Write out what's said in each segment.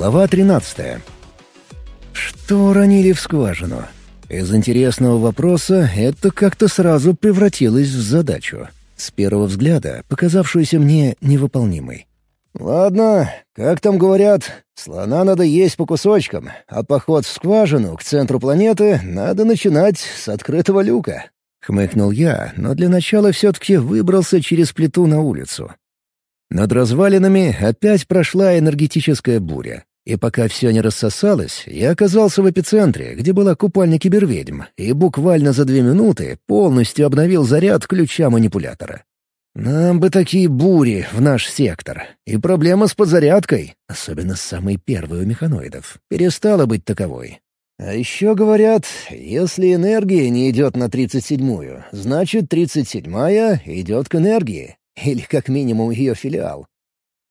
Глава 13. Что уронили в скважину? Из интересного вопроса это как-то сразу превратилось в задачу, с первого взгляда показавшуюся мне невыполнимой. «Ладно, как там говорят, слона надо есть по кусочкам, а поход в скважину к центру планеты надо начинать с открытого люка», — хмыкнул я, но для начала все-таки выбрался через плиту на улицу. Над развалинами опять прошла энергетическая буря. И пока все не рассосалось, я оказался в эпицентре, где была купальня киберведьм, и буквально за две минуты полностью обновил заряд ключа манипулятора. Нам бы такие бури в наш сектор. И проблема с подзарядкой, особенно с самой первой у механоидов, перестала быть таковой. А еще говорят, если энергия не идет на тридцать седьмую, значит тридцать седьмая идет к энергии. Или как минимум ее филиал.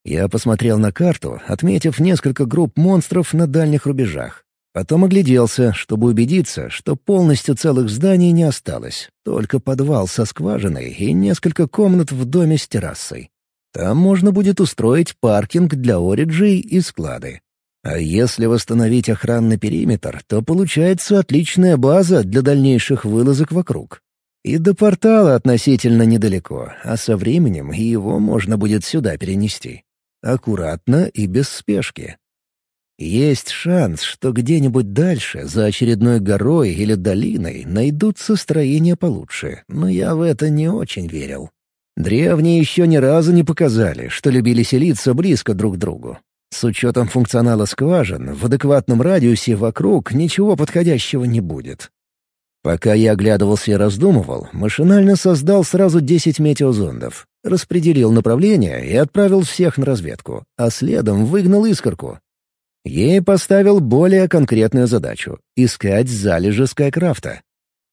Я посмотрел на карту, отметив несколько групп монстров на дальних рубежах. Потом огляделся, чтобы убедиться, что полностью целых зданий не осталось. Только подвал со скважиной и несколько комнат в доме с террасой. Там можно будет устроить паркинг для ориджей и склады. А если восстановить охранный периметр, то получается отличная база для дальнейших вылазок вокруг. И до портала относительно недалеко, а со временем его можно будет сюда перенести. Аккуратно и без спешки. Есть шанс, что где-нибудь дальше, за очередной горой или долиной, найдутся строения получше, но я в это не очень верил. Древние еще ни разу не показали, что любили селиться близко друг к другу. С учетом функционала скважин, в адекватном радиусе вокруг ничего подходящего не будет. Пока я оглядывался и раздумывал, машинально создал сразу десять метеозондов, распределил направление и отправил всех на разведку, а следом выгнал искорку. Ей поставил более конкретную задачу — искать залежи Скайкрафта.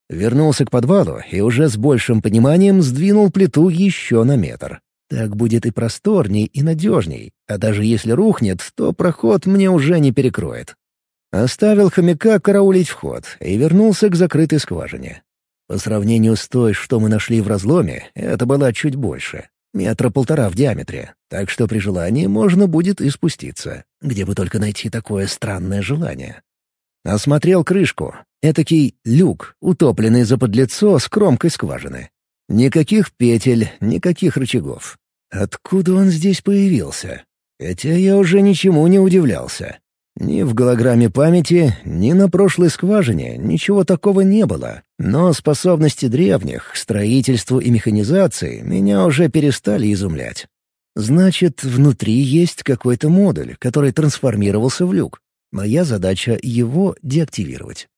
Вернулся к подвалу и уже с большим пониманием сдвинул плиту еще на метр. Так будет и просторней, и надежней, а даже если рухнет, то проход мне уже не перекроет. Оставил хомяка караулить вход и вернулся к закрытой скважине. По сравнению с той, что мы нашли в разломе, это была чуть больше. Метра полтора в диаметре, так что при желании можно будет и спуститься. Где бы только найти такое странное желание. Осмотрел крышку. Этакий люк, утопленный за подлицо с кромкой скважины. Никаких петель, никаких рычагов. Откуда он здесь появился? Хотя я уже ничему не удивлялся. Ни в голограмме памяти, ни на прошлой скважине ничего такого не было. Но способности древних к строительству и механизации меня уже перестали изумлять. Значит, внутри есть какой-то модуль, который трансформировался в люк. Моя задача — его деактивировать.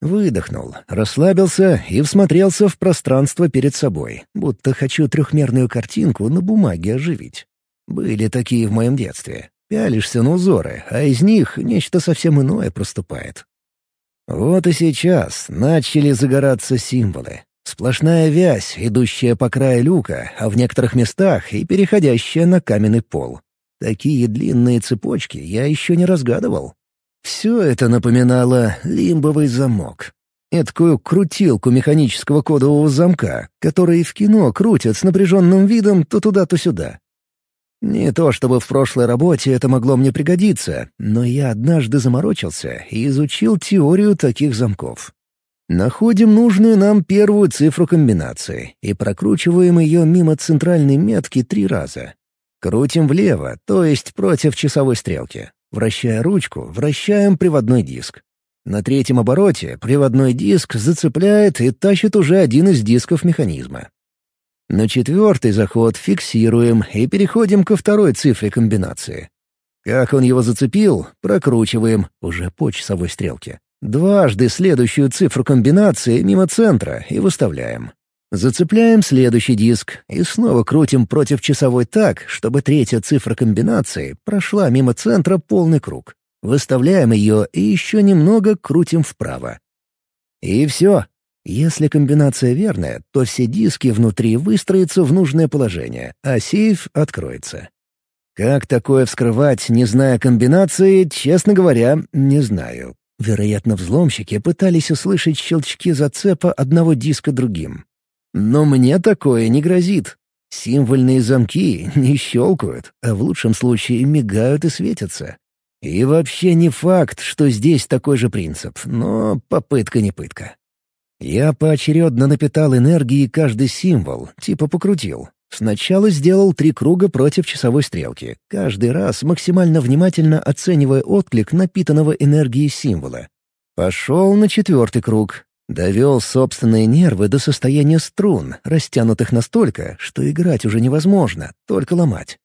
Выдохнул, расслабился и всмотрелся в пространство перед собой, будто хочу трехмерную картинку на бумаге оживить. Были такие в моем детстве. Пялишься на узоры, а из них нечто совсем иное проступает. Вот и сейчас начали загораться символы. Сплошная вязь, идущая по краю люка, а в некоторых местах и переходящая на каменный пол. Такие длинные цепочки я еще не разгадывал. Все это напоминало лимбовый замок. Эдкую крутилку механического кодового замка, который в кино крутят с напряженным видом то туда, то сюда. Не то чтобы в прошлой работе это могло мне пригодиться, но я однажды заморочился и изучил теорию таких замков. Находим нужную нам первую цифру комбинации и прокручиваем ее мимо центральной метки три раза. Крутим влево, то есть против часовой стрелки. Вращая ручку, вращаем приводной диск. На третьем обороте приводной диск зацепляет и тащит уже один из дисков механизма. На четвертый заход фиксируем и переходим ко второй цифре комбинации. Как он его зацепил, прокручиваем, уже по часовой стрелке. Дважды следующую цифру комбинации мимо центра и выставляем. Зацепляем следующий диск и снова крутим против часовой так, чтобы третья цифра комбинации прошла мимо центра полный круг. Выставляем ее и еще немного крутим вправо. И все, если комбинация верная, то все диски внутри выстроятся в нужное положение, а сейф откроется. Как такое вскрывать, не зная комбинации, честно говоря, не знаю. Вероятно, взломщики пытались услышать щелчки зацепа одного диска другим. Но мне такое не грозит. Символьные замки не щелкают, а в лучшем случае мигают и светятся. И вообще не факт, что здесь такой же принцип, но попытка не пытка. Я поочередно напитал энергией каждый символ, типа покрутил. Сначала сделал три круга против часовой стрелки, каждый раз максимально внимательно оценивая отклик напитанного энергией символа. Пошел на четвертый круг. Довел собственные нервы до состояния струн, растянутых настолько, что играть уже невозможно, только ломать.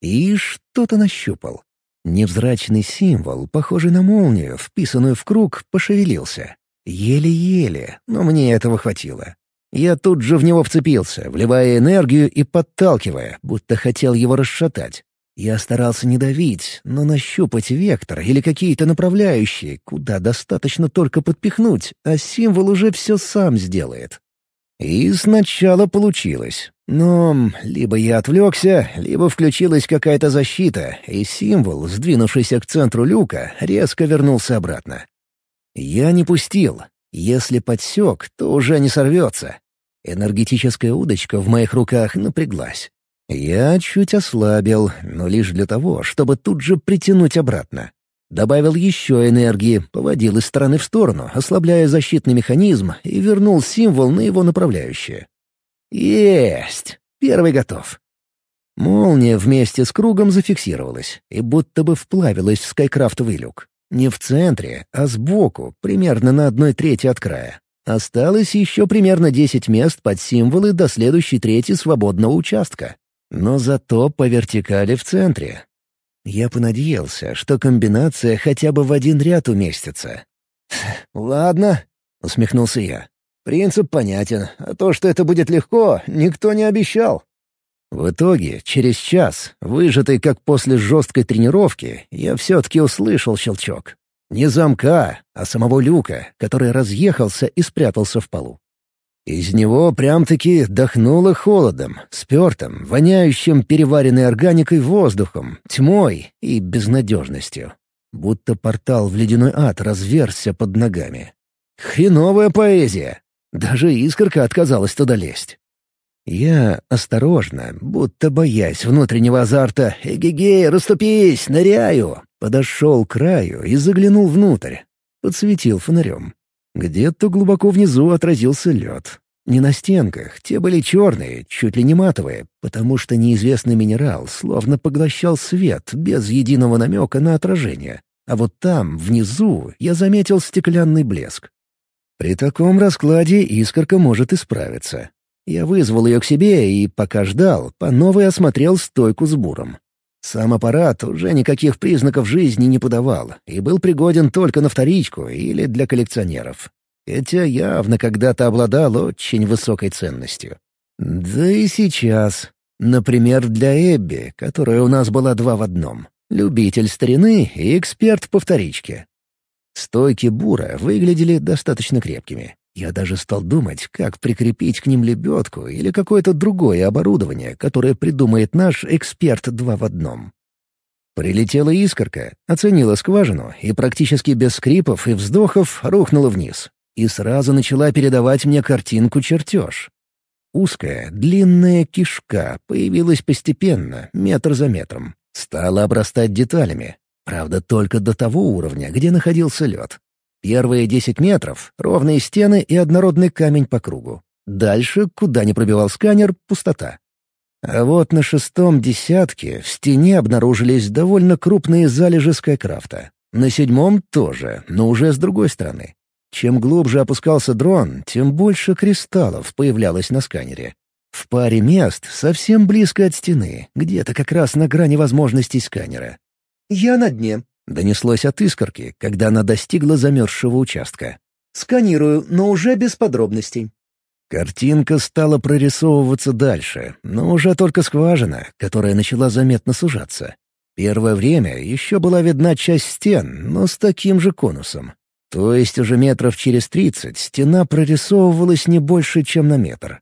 И что-то нащупал. Невзрачный символ, похожий на молнию, вписанную в круг, пошевелился. Еле-еле, но мне этого хватило. Я тут же в него вцепился, вливая энергию и подталкивая, будто хотел его расшатать. Я старался не давить, но нащупать вектор или какие-то направляющие, куда достаточно только подпихнуть, а символ уже все сам сделает. И сначала получилось. Но либо я отвлекся, либо включилась какая-то защита, и символ, сдвинувшийся к центру люка, резко вернулся обратно. Я не пустил. Если подсек, то уже не сорвется. Энергетическая удочка в моих руках напряглась. Я чуть ослабил, но лишь для того, чтобы тут же притянуть обратно. Добавил еще энергии, поводил из стороны в сторону, ослабляя защитный механизм, и вернул символ на его направляющее. Есть! Первый готов. Молния вместе с кругом зафиксировалась и будто бы вплавилась в скайкрафтовый люк. Не в центре, а сбоку, примерно на одной трети от края. Осталось еще примерно десять мест под символы до следующей трети свободного участка. Но зато по вертикали в центре, я понадеялся, что комбинация хотя бы в один ряд уместится. «Ладно», — усмехнулся я. «Принцип понятен, а то, что это будет легко, никто не обещал». В итоге, через час, выжатый как после жесткой тренировки, я все-таки услышал щелчок. Не замка, а самого люка, который разъехался и спрятался в полу. Из него прям-таки дохнуло холодом, спертым, воняющим переваренной органикой воздухом, тьмой и безнадежностью. Будто портал в ледяной ад разверзся под ногами. Хреновая поэзия! Даже искорка отказалась туда лезть. Я осторожно, будто боясь внутреннего азарта «Эгегей, расступись, ныряю!» подошел к краю и заглянул внутрь. Подсветил фонарем. Где-то глубоко внизу отразился лед. Не на стенках, те были черные, чуть ли не матовые, потому что неизвестный минерал словно поглощал свет без единого намека на отражение. А вот там, внизу, я заметил стеклянный блеск. При таком раскладе искорка может исправиться. Я вызвал ее к себе и, пока ждал, по новой осмотрел стойку с буром. Сам аппарат уже никаких признаков жизни не подавал и был пригоден только на вторичку или для коллекционеров. Хотя явно когда-то обладал очень высокой ценностью. Да и сейчас. Например, для Эбби, которая у нас была два в одном. Любитель старины и эксперт по вторичке. Стойки бура выглядели достаточно крепкими. Я даже стал думать, как прикрепить к ним лебедку или какое-то другое оборудование, которое придумает наш эксперт два в одном. Прилетела искорка, оценила скважину и практически без скрипов и вздохов рухнула вниз. И сразу начала передавать мне картинку-чертеж. Узкая, длинная кишка появилась постепенно, метр за метром. Стала обрастать деталями. Правда, только до того уровня, где находился лед. Первые десять метров — ровные стены и однородный камень по кругу. Дальше, куда не пробивал сканер, пустота. А вот на шестом десятке в стене обнаружились довольно крупные залежи Скайкрафта. На седьмом тоже, но уже с другой стороны. Чем глубже опускался дрон, тем больше кристаллов появлялось на сканере. В паре мест совсем близко от стены, где-то как раз на грани возможностей сканера. «Я на дне», Донеслось от искорки, когда она достигла замерзшего участка. «Сканирую, но уже без подробностей». Картинка стала прорисовываться дальше, но уже только скважина, которая начала заметно сужаться. Первое время еще была видна часть стен, но с таким же конусом. То есть уже метров через тридцать стена прорисовывалась не больше, чем на метр.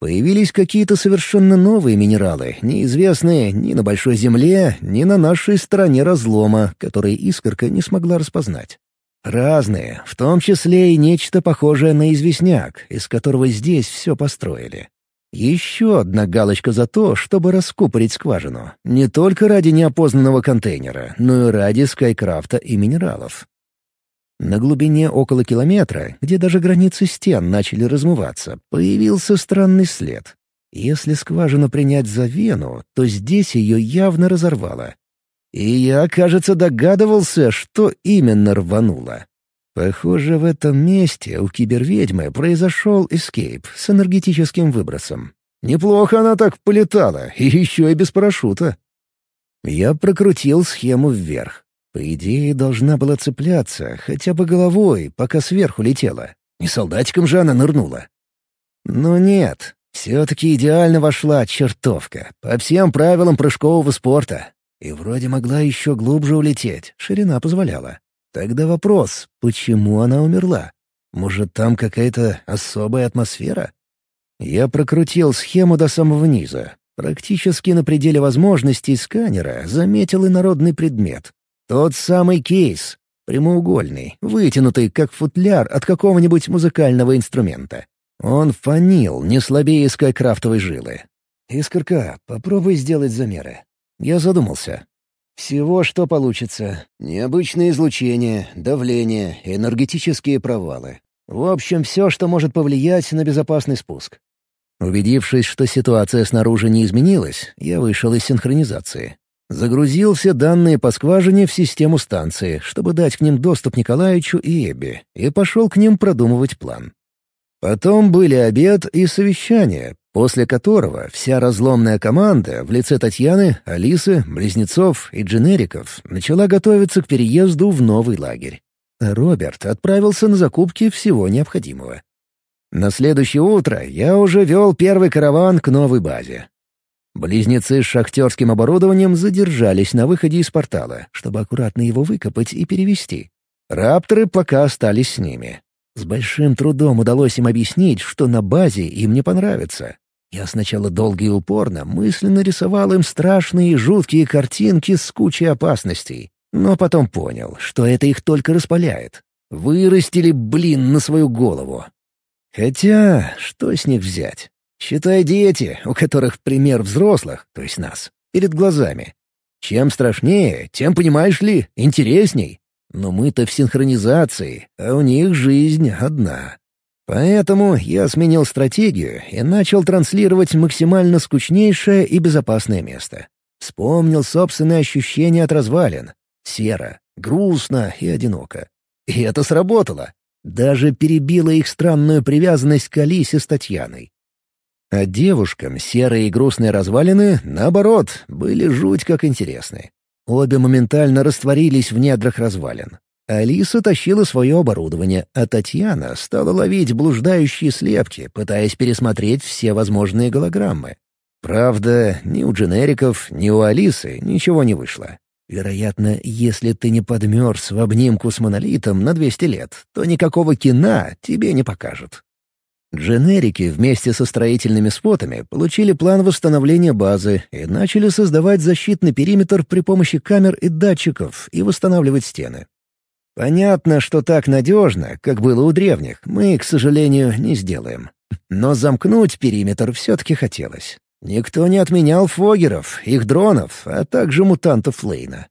Появились какие-то совершенно новые минералы, неизвестные ни на Большой Земле, ни на нашей стороне разлома, которые искорка не смогла распознать. Разные, в том числе и нечто похожее на известняк, из которого здесь все построили. Еще одна галочка за то, чтобы раскупорить скважину. Не только ради неопознанного контейнера, но и ради скайкрафта и минералов. На глубине около километра, где даже границы стен начали размываться, появился странный след. Если скважину принять за вену, то здесь ее явно разорвало. И я, кажется, догадывался, что именно рвануло. Похоже, в этом месте у киберведьмы произошел эскейп с энергетическим выбросом. Неплохо она так полетала, и еще и без парашюта. Я прокрутил схему вверх. По идее, должна была цепляться, хотя бы головой, пока сверху летела. Не солдатиком же она нырнула. Но нет, все-таки идеально вошла чертовка, по всем правилам прыжкового спорта. И вроде могла еще глубже улететь, ширина позволяла. Тогда вопрос, почему она умерла? Может, там какая-то особая атмосфера? Я прокрутил схему до самого низа. Практически на пределе возможностей сканера заметил инородный предмет. Тот самый кейс, прямоугольный, вытянутый, как футляр от какого-нибудь музыкального инструмента. Он фанил не слабее скайкрафтовой жилы. «Искорка, попробуй сделать замеры». Я задумался. Всего, что получится. Необычное излучение, давление, энергетические провалы. В общем, все, что может повлиять на безопасный спуск. Убедившись, что ситуация снаружи не изменилась, я вышел из синхронизации. Загрузил все данные по скважине в систему станции, чтобы дать к ним доступ Николаевичу и Эбби, и пошел к ним продумывать план. Потом были обед и совещание, после которого вся разломная команда в лице Татьяны, Алисы, Близнецов и Дженериков начала готовиться к переезду в новый лагерь. Роберт отправился на закупки всего необходимого. На следующее утро я уже вел первый караван к новой базе. Близнецы с шахтерским оборудованием задержались на выходе из портала, чтобы аккуратно его выкопать и перевести. Рапторы пока остались с ними. С большим трудом удалось им объяснить, что на базе им не понравится. Я сначала долго и упорно мысленно рисовал им страшные и жуткие картинки с кучей опасностей, но потом понял, что это их только распаляет. Вырастили, блин, на свою голову. Хотя, что с них взять? Считай дети, у которых пример взрослых, то есть нас, перед глазами. Чем страшнее, тем, понимаешь ли, интересней. Но мы-то в синхронизации, а у них жизнь одна. Поэтому я сменил стратегию и начал транслировать максимально скучнейшее и безопасное место. Вспомнил собственные ощущения от развалин. Серо, грустно и одиноко. И это сработало. Даже перебило их странную привязанность к Алисе с Татьяной. А девушкам серые и грустные развалины, наоборот, были жуть как интересны. Обе моментально растворились в недрах развалин. Алиса тащила свое оборудование, а Татьяна стала ловить блуждающие слепки, пытаясь пересмотреть все возможные голограммы. Правда, ни у дженериков, ни у Алисы ничего не вышло. Вероятно, если ты не подмерз в обнимку с монолитом на 200 лет, то никакого кино тебе не покажут. Дженерики вместе со строительными спотами получили план восстановления базы и начали создавать защитный периметр при помощи камер и датчиков и восстанавливать стены. Понятно, что так надежно, как было у древних, мы, к сожалению, не сделаем. Но замкнуть периметр все-таки хотелось. Никто не отменял фогеров, их дронов, а также мутантов Лейна.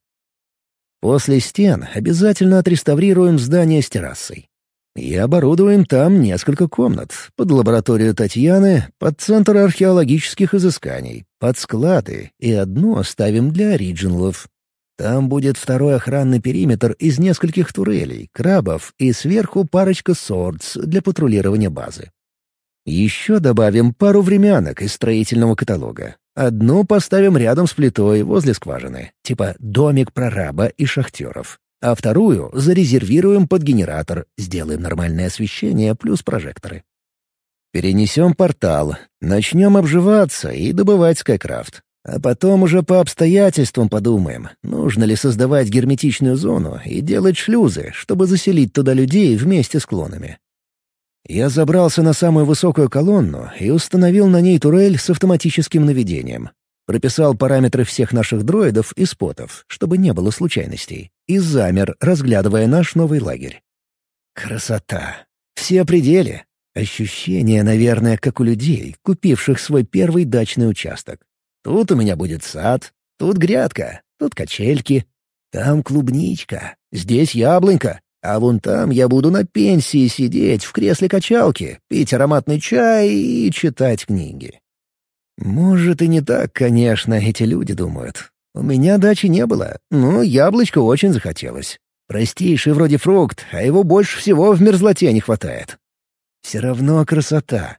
После стен обязательно отреставрируем здание с террасой. И оборудуем там несколько комнат. Под лабораторию Татьяны, под центр археологических изысканий, под склады и одну оставим для оригиналов. Там будет второй охранный периметр из нескольких турелей, крабов и сверху парочка сордс для патрулирования базы. Еще добавим пару времянок из строительного каталога. Одну поставим рядом с плитой возле скважины, типа домик прораба и шахтеров. А вторую зарезервируем под генератор, сделаем нормальное освещение плюс прожекторы. Перенесем портал, начнем обживаться и добывать Скайкрафт. А потом уже по обстоятельствам подумаем, нужно ли создавать герметичную зону и делать шлюзы, чтобы заселить туда людей вместе с клонами. Я забрался на самую высокую колонну и установил на ней турель с автоматическим наведением. Прописал параметры всех наших дроидов и спотов, чтобы не было случайностей, и замер, разглядывая наш новый лагерь. Красота! Все пределы. Ощущение, наверное, как у людей, купивших свой первый дачный участок. Тут у меня будет сад, тут грядка, тут качельки, там клубничка, здесь яблонька, а вон там я буду на пенсии сидеть в кресле качалки, пить ароматный чай и читать книги. Может, и не так, конечно, эти люди думают. У меня дачи не было, но яблочко очень захотелось. Простейший вроде фрукт, а его больше всего в мерзлоте не хватает. Все равно красота.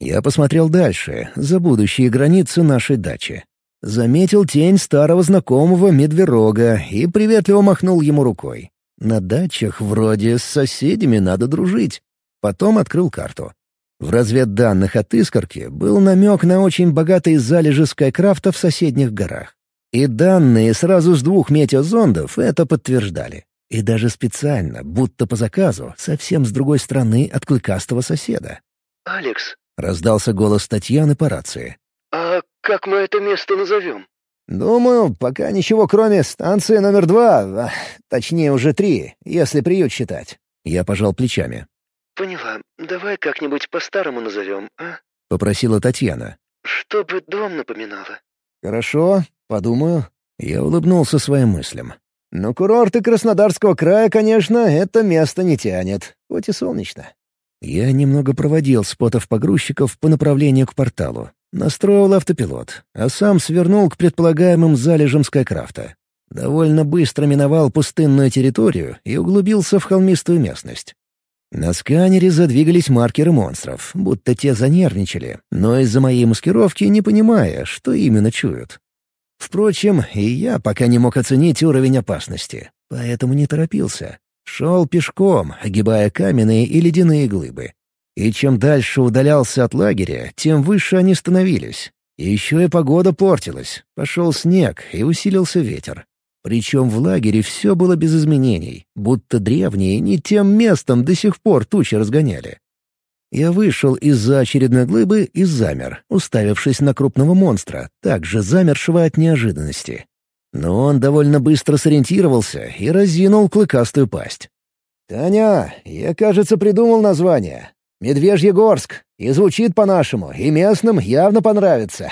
Я посмотрел дальше, за будущие границы нашей дачи. Заметил тень старого знакомого медверога и приветливо махнул ему рукой. На дачах вроде с соседями надо дружить. Потом открыл карту. В разведданных от искорки был намек на очень богатые залежи скайкрафта в соседних горах. И данные сразу с двух метеозондов это подтверждали. И даже специально, будто по заказу, совсем с другой стороны от клыкастого соседа. «Алекс», — раздался голос Татьяны по рации. «а как мы это место назовем?» «Думаю, пока ничего кроме станции номер два, а, точнее уже три, если приют считать». Я пожал плечами. «Поняла. Давай как-нибудь по-старому назовем, а?» — попросила Татьяна. «Чтобы дом напоминало». «Хорошо, подумаю». Я улыбнулся своим мыслям. Но курорты Краснодарского края, конечно, это место не тянет, хоть и солнечно. Я немного проводил спотов-погрузчиков по направлению к порталу. Настроил автопилот, а сам свернул к предполагаемым залежам Скайкрафта. Довольно быстро миновал пустынную территорию и углубился в холмистую местность. На сканере задвигались маркеры монстров, будто те занервничали, но из-за моей маскировки не понимая, что именно чуют. Впрочем, и я пока не мог оценить уровень опасности, поэтому не торопился. Шел пешком, огибая каменные и ледяные глыбы. И чем дальше удалялся от лагеря, тем выше они становились. Еще и погода портилась. Пошел снег, и усилился ветер. Причем в лагере все было без изменений, будто древние не тем местом до сих пор тучи разгоняли. Я вышел из-за очередной глыбы и замер, уставившись на крупного монстра, также замершего от неожиданности. Но он довольно быстро сориентировался и разинул клыкастую пасть. «Таня, я, кажется, придумал название. Медвежьегорск. И звучит по-нашему, и местным явно понравится.